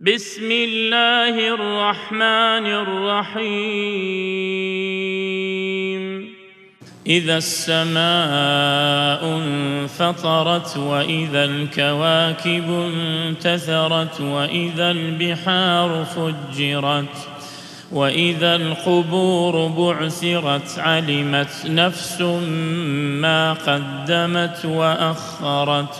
بسم اللہ الرحمن الرحیم اذا السماء انفطرت واذا الكواكب انتثرت واذا البحار فجرت وَإِذَا الْقُبُورُ بُعْثِرَتْ عَلِمَتْ نَفْسٌ مَا قَدَّمَتْ وَأَخَّرَتْ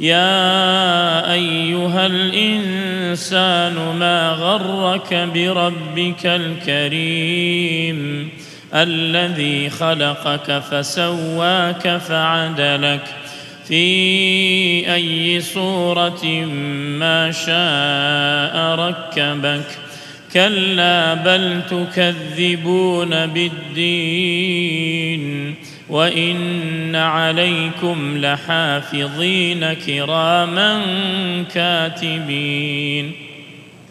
يَا أَيُّهَا الْإِنسَانُ الإنسان ما غرك بربك الكريم الذي خلقك فسواك فعدلك في أي صورة ما شاء ركبك كلا بل تكذبون بالدين وَإِنَّ عَلَيْكُمْ لَحَافِظِينَ كِرَامًا كَاتِبِينَ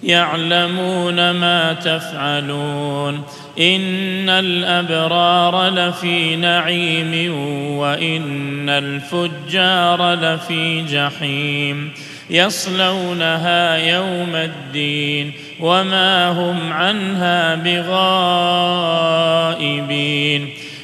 يَعْلَمُونَ مَا تَفْعَلُونَ إِنَّ الْأَبْرَارَ لَفِي نَعِيمٍ وَإِنَّ الْفُجَّارَ لَفِي جَحِيمٍ يَصْلَوْنَهَا يَوْمَ الدِّينِ وَمَا هُمْ عَنْهَا بِغَائِبِينَ